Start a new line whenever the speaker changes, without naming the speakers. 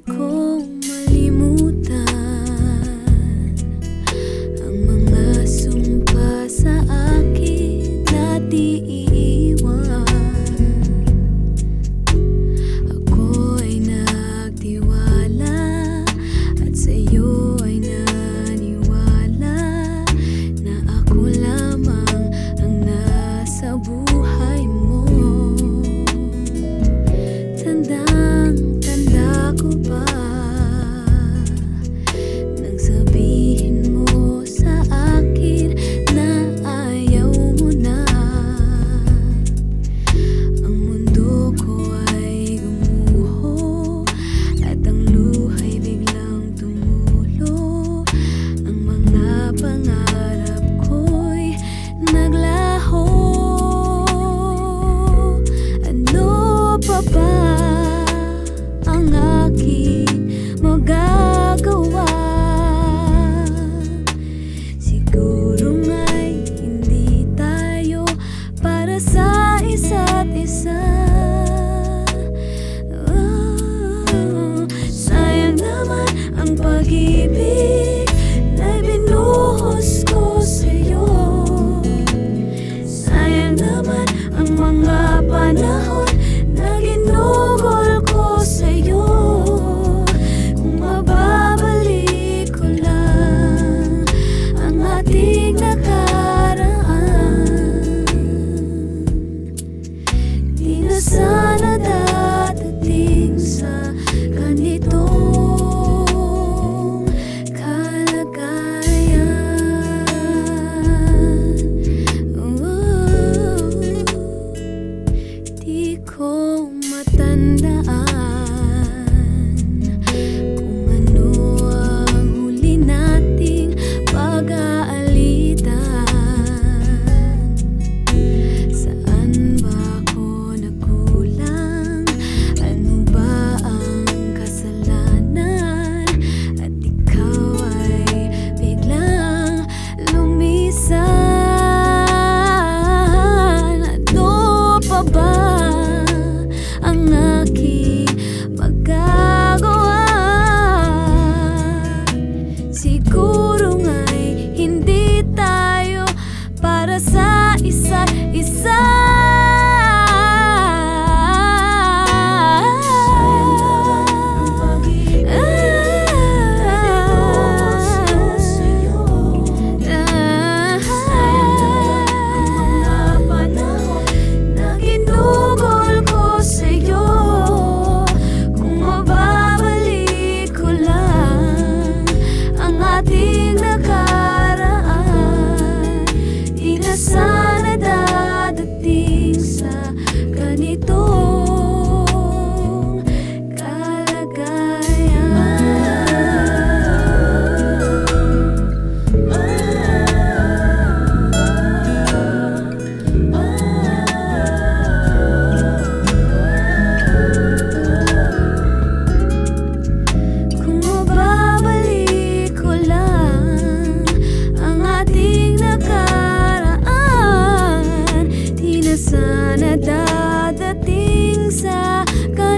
cool. pa ba ang aking magagawa? Siguro nga'y hindi tayo para sa isa't isa oh, Sayang naman ang pag-ibig Isso, isso. sa kanila.